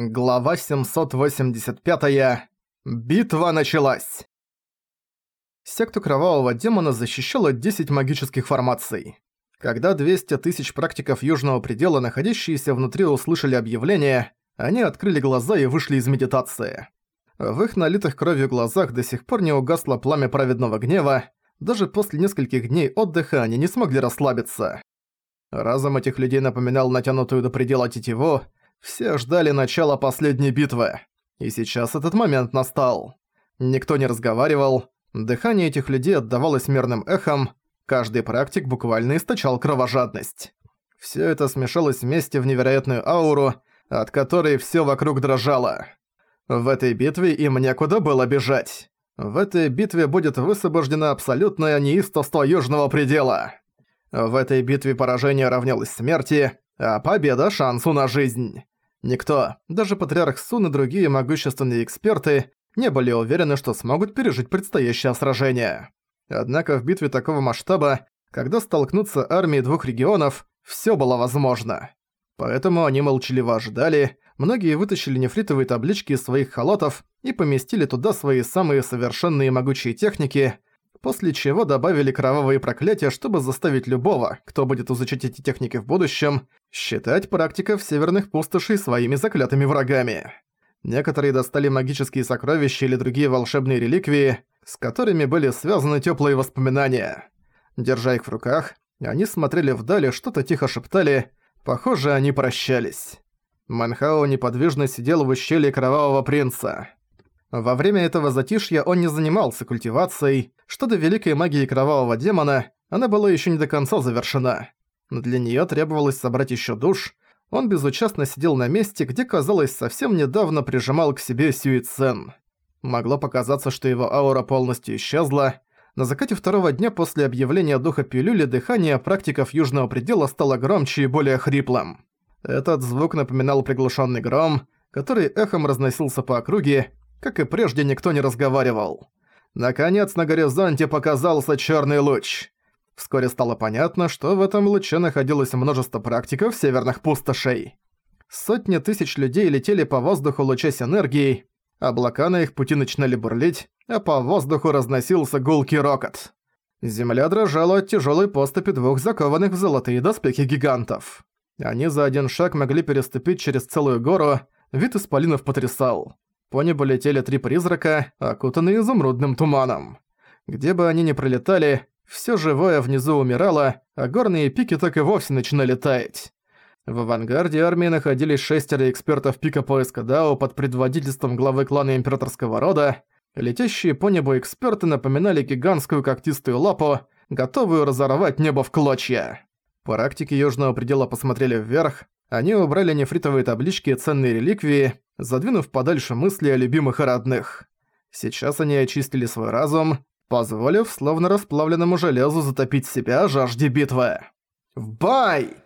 Глава 785. Битва началась. Секту Кровавого Демона защищало 10 магических формаций. Когда 200 тысяч практиков Южного Предела, находящиеся внутри, услышали объявление, они открыли глаза и вышли из медитации. В их налитых кровью глазах до сих пор не угасло пламя праведного гнева, даже после нескольких дней отдыха они не смогли расслабиться. Разум этих людей напоминал натянутую до предела тетиву, все ждали начала последней битвы. И сейчас этот момент настал. Никто не разговаривал, дыхание этих людей отдавалось мерным эхом, каждый практик буквально источал кровожадность. Всё это смешалось вместе в невероятную ауру, от которой всё вокруг дрожало. В этой битве им некуда было бежать. В этой битве будет высвобождено абсолютное неистовство Южного Предела. В этой битве поражение равнялось смерти, а победа – шансу на жизнь. Никто, даже Патриарх Сун и другие могущественные эксперты, не были уверены, что смогут пережить предстоящее сражение. Однако в битве такого масштаба, когда столкнутся армии двух регионов, всё было возможно. Поэтому они молчаливо ожидали, многие вытащили нефритовые таблички из своих халатов и поместили туда свои самые совершенные могучие техники, после чего добавили кровавые проклятия, чтобы заставить любого, кто будет изучать эти техники в будущем, считать практиков северных пустошей своими заклятыми врагами. Некоторые достали магические сокровища или другие волшебные реликвии, с которыми были связаны теплые воспоминания. Держа их в руках, они смотрели вдаль и что-то тихо шептали, похоже, они прощались. Манхао неподвижно сидел в ущелье Кровавого Принца. Во время этого затишья он не занимался культивацией, что до великой магии Кровавого Демона, она была еще не до конца завершена. Но для нее требовалось собрать еще душ, он безучастно сидел на месте, где, казалось, совсем недавно прижимал к себе Сюицен. Могло показаться, что его аура полностью исчезла. На закате второго дня после объявления духа пилюли дыхание практиков Южного Предела стало громче и более хриплым. Этот звук напоминал приглушенный гром, который эхом разносился по округе, как и прежде, никто не разговаривал. Наконец, на горизонте показался черный луч. Вскоре стало понятно, что в этом луче находилось множество практиков северных пустошей. Сотни тысяч людей летели по воздуху лучась энергией, облака на их пути начинали бурлить, а по воздуху разносился гулкий рокот. Земля дрожала от тяжелой поступи двух закованных в золотые доспехи гигантов. Они за один шаг могли переступить через целую гору, вид исполинов потрясал. По небу летели три призрака, окутанные изумрудным туманом. Где бы они ни пролетали, все живое внизу умирало, а горные пики так и вовсе начинали таять. В авангарде армии находились шестеро экспертов пика поиска Дао под предводительством главы клана императорского рода. Летящие по небу эксперты напоминали гигантскую когтистую лапу, готовую разорвать небо в клочья. Практики Южного Предела посмотрели вверх, они убрали нефритовые таблички и ценные реликвии, задвинув подальше мысли о любимых и родных. Сейчас они очистили свой разум, позволив словно расплавленному железу затопить себя жажде битвы. «В бай!»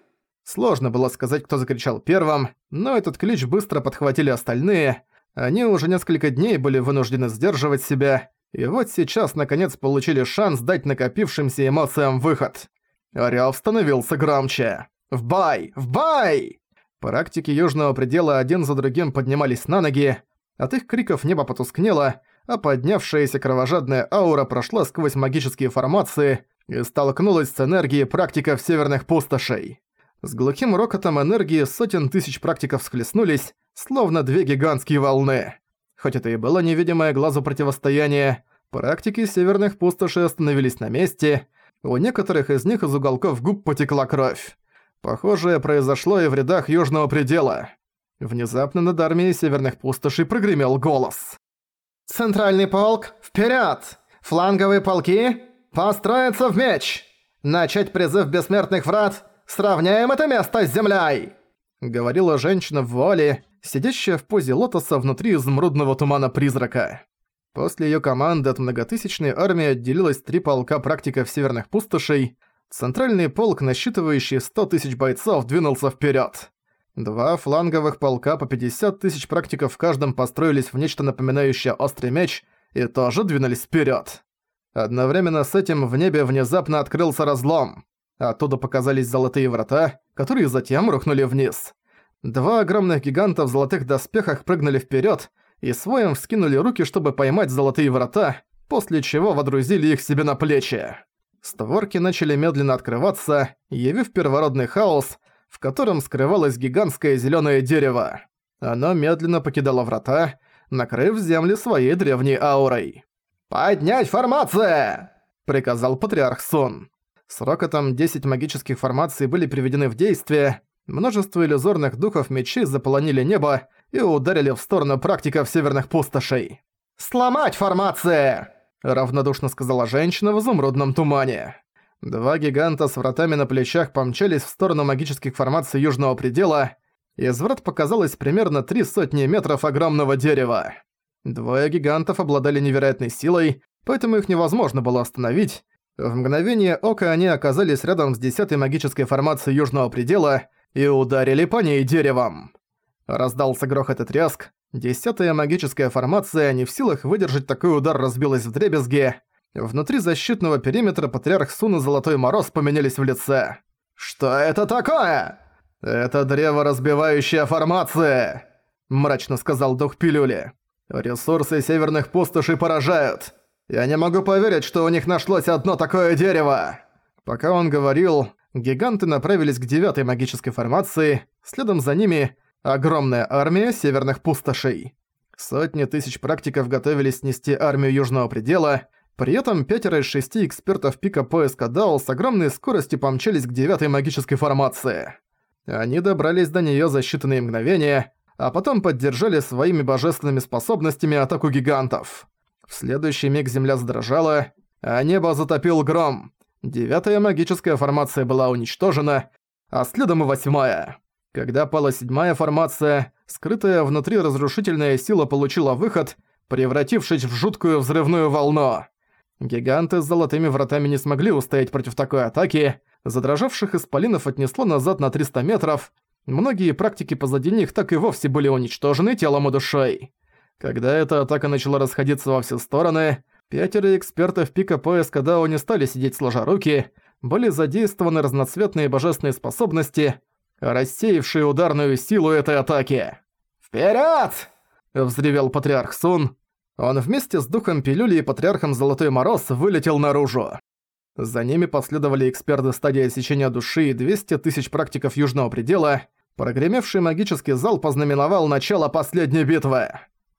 Сложно было сказать, кто закричал первым, но этот клич быстро подхватили остальные. Они уже несколько дней были вынуждены сдерживать себя, и вот сейчас наконец получили шанс дать накопившимся эмоциям выход. Орёв становился громче. «В бай! В бай!» Практики Южного Предела один за другим поднимались на ноги, от их криков небо потускнело, а поднявшаяся кровожадная аура прошла сквозь магические формации и столкнулась с энергией практиков северных пустошей. С глухим рокотом энергии сотен тысяч практиков схлестнулись, словно две гигантские волны. Хоть это и было невидимое глазу противостояние, практики северных пустошей остановились на месте, у некоторых из них из уголков губ потекла кровь. Похожее произошло и в рядах Южного Предела. Внезапно над армией Северных Пустошей прогремел голос. «Центральный полк, вперед! Фланговые полки, построиться в меч! Начать призыв бессмертных врат, сравняем это место с землей!» Говорила женщина в вуале, сидящая в позе лотоса внутри изумрудного тумана призрака. После её команды от многотысячной армии отделилось три полка практиков Северных Пустошей – Центральный полк, насчитывающий 100 тысяч бойцов, двинулся вперед. Два фланговых полка по 50 тысяч практиков в каждом построились в нечто напоминающее острый меч и тоже двинулись вперед. Одновременно с этим в небе внезапно открылся разлом. Оттуда показались золотые врата, которые затем рухнули вниз. Два огромных гиганта в золотых доспехах прыгнули вперед и своим вскинули руки, чтобы поймать золотые врата, после чего водрузили их себе на плечи. Створки начали медленно открываться, явив первородный хаос, в котором скрывалось гигантское зеленое дерево. Оно медленно покидало врата, накрыв земли своей древней аурой. «Поднять формация!» – приказал Патриарх Сон. С рокотом 10 магических формаций были приведены в действие, множество иллюзорных духов мечей заполонили небо и ударили в сторону практиков северных пустошей. «Сломать формации!» – равнодушно сказала женщина в изумрудном тумане. Два гиганта с вратами на плечах помчались в сторону магических формаций Южного Предела. Из врат показалось примерно три сотни метров огромного дерева. Двое гигантов обладали невероятной силой, поэтому их невозможно было остановить, в мгновение ока они оказались рядом с десятой магической формацией Южного Предела и ударили по ней деревом. Раздался грохот и тряск. Десятая магическая формация, не в силах выдержать такой удар, разбилась в дребезги. Внутри защитного периметра Патриарх Сун и Золотой Мороз поменялись в лице. «Что это такое?» «Это древо-разбивающая формация!» мрачно сказал дух пилюли. «Ресурсы северных пустошей поражают. Я не могу поверить, что у них нашлось одно такое дерево!» Пока он говорил, гиганты направились к девятой магической формации, следом за ними огромная армия северных пустошей. Сотни тысяч практиков готовились снести армию Южного Предела, при этом пятеро из шести экспертов пика поиска Дао с огромной скоростью помчались к девятой магической формации. Они добрались до неё за считанные мгновения, а потом поддержали своими божественными способностями атаку гигантов. В следующий миг земля задрожала, а небо затопил гром. Девятая магическая формация была уничтожена, а следом и восьмая. Когда пала седьмая формация, скрытая внутри разрушительная сила получила выход, превратившись в жуткую взрывную волну. Гиганты с золотыми вратами не смогли устоять против такой атаки, задрожавших исполинов отнесло назад на 300 метров, многие практики позади них так и вовсе были уничтожены телом и душой. Когда эта атака начала расходиться во все стороны, пятеро экспертов пика поиска Дао не стали сидеть сложа руки, были задействованы разноцветные божественные способности, рассеявшие ударную силу этой атаки. «Вперёд!» – взревел Патриарх Сун. Он вместе с Духом Пилюли и Патриархом Золотой Мороз вылетел наружу. За ними последовали эксперты стадии осечения души и 200 тысяч практиков Южного Предела. Прогремевший магический зал познаменовал начало последней битвы.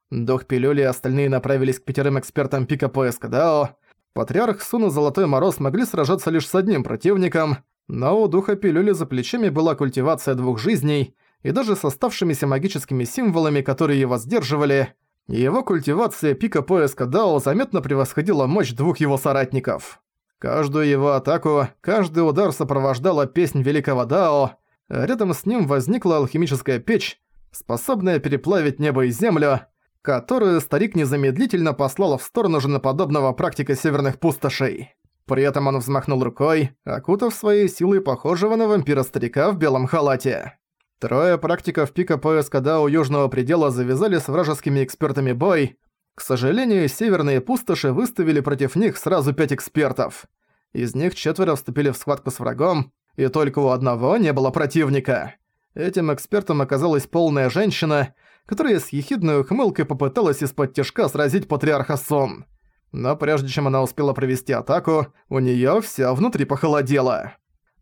Дух Пилюли и остальные направились к пятерым экспертам пика поиска Дао. Патриарх Сун и Золотой Мороз могли сражаться лишь с одним противником, но у Духа Пилюли за плечами была культивация двух жизней, и даже с оставшимися магическими символами, которые его сдерживали, его культивация пика поиска Дао заметно превосходила мощь двух его соратников. Каждую его атаку, каждый удар сопровождала песнь Великого Дао, рядом с ним возникла алхимическая печь, способная переплавить небо и землю, которую старик незамедлительно послал в сторону женоподобного практика северных пустошей. При этом он взмахнул рукой, окутав своей силой похожего на вампира-старика в белом халате. Трое практиков пика поиска Дао Южного Предела завязали с вражескими экспертами бой. К сожалению, северные пустоши выставили против них сразу пять экспертов. Из них четверо вступили в схватку с врагом, и только у одного не было противника. Этим экспертом оказалась полная женщина, которая с ехидной ухмылкой попыталась из-под тяжка сразить патриарха Сон. Но прежде чем она успела провести атаку, у неё всё внутри похолодело.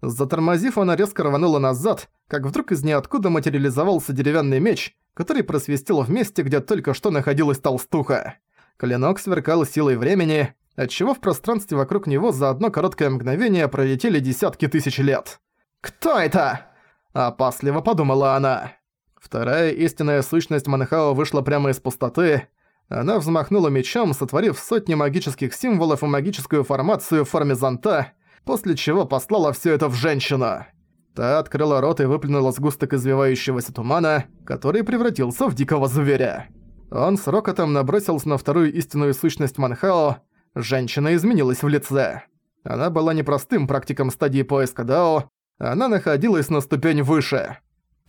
Затормозив, она резко рванула назад, как вдруг из ниоткуда материализовался деревянный меч, который просвистел в месте, где только что находилась толстуха. Клинок сверкал силой времени, отчего в пространстве вокруг него за одно короткое мгновение пролетели десятки тысяч лет. «Кто это?» – опасливо подумала она. Вторая истинная сущность Манхао вышла прямо из пустоты. Она взмахнула мечом, сотворив сотни магических символов и магическую формацию в форме зонта, после чего послала все это в женщину. Та открыла рот и выплюнула сгусток извивающегося тумана, который превратился в дикого зверя. Он с рокотом набросился на вторую истинную сущность Манхао. Женщина изменилась в лице. Она была непростым практиком стадии поиска Дао, она находилась на ступень выше.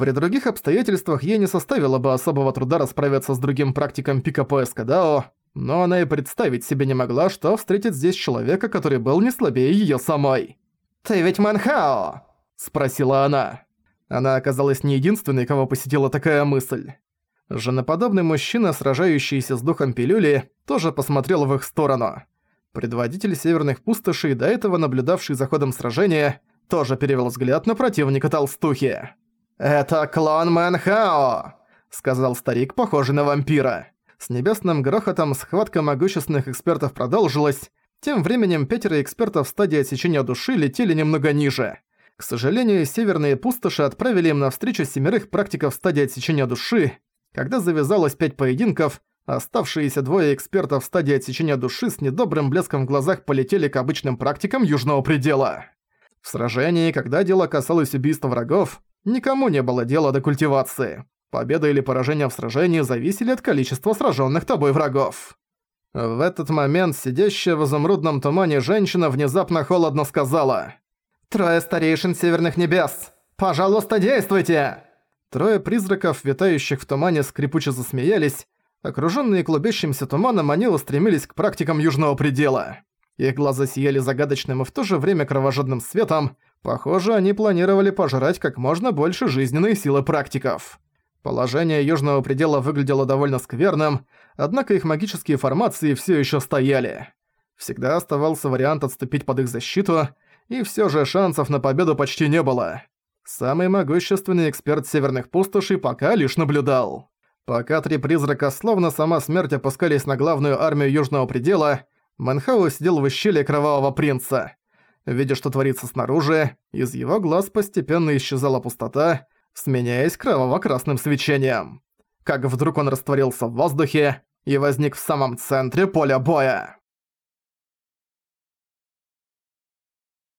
При других обстоятельствах ей не составило бы особого труда расправиться с другим практиком пика поиска Дао, но она и представить себе не могла, что встретит здесь человека, который был не слабее её самой. «Ты ведь Манхао?» – спросила она. Она оказалась не единственной, кого посетила такая мысль. Женоподобный мужчина, сражающийся с духом пилюли, тоже посмотрел в их сторону. Предводитель северных пустошей, до этого наблюдавший за ходом сражения, тоже перевел взгляд на противника толстухи. «Это клон Мэнхао!» — сказал старик, похожий на вампира. С небесным грохотом схватка могущественных экспертов продолжилась. Тем временем пятеро экспертов стадии отсечения души летели немного ниже. К сожалению, северные пустоши отправили им навстречу семерых практиков стадии отсечения души. Когда завязалось пять поединков, оставшиеся двое экспертов стадии отсечения души с недобрым блеском в глазах полетели к обычным практикам Южного Предела. В сражении, когда дело касалось убийства врагов, никому не было дела до культивации. Победа или поражение в сражении зависели от количества сраженных тобой врагов. В этот момент сидящая в изумрудном тумане женщина внезапно холодно сказала «Трое старейшин Северных Небес! Пожалуйста, действуйте!» Трое призраков, витающих в тумане, скрипуче засмеялись. Окружённые клубящимся туманом, они устремились к практикам Южного Предела. Их глаза сияли загадочным и в то же время кровожадным светом. Похоже, они планировали пожрать как можно больше жизненной силы практиков. Положение Южного Предела выглядело довольно скверным, однако их магические формации всё ещё стояли. Всегда оставался вариант отступить под их защиту, и всё же шансов на победу почти не было. Самый могущественный эксперт Северных Пустошей пока лишь наблюдал. Пока три призрака, словно сама смерть, опускались на главную армию Южного Предела, Манхау сидел в ущелье Кровавого Принца. Видя, что творится снаружи, из его глаз постепенно исчезала пустота, сменяясь кроваво-красным свечением. Как вдруг он растворился в воздухе и возник в самом центре поля боя.